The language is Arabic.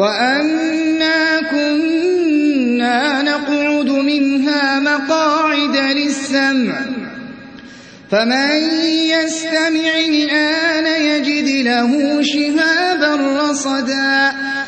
وَأَنَّا كُنَّا نَقْعُدُ مِنْهَا مَقَاعِدَ لِلسَّمْعِ ۖ فَمَن يَسْتَمِعِ الْآنَ يَجِدْ لَهُ شِهَابًا رَّصَدًا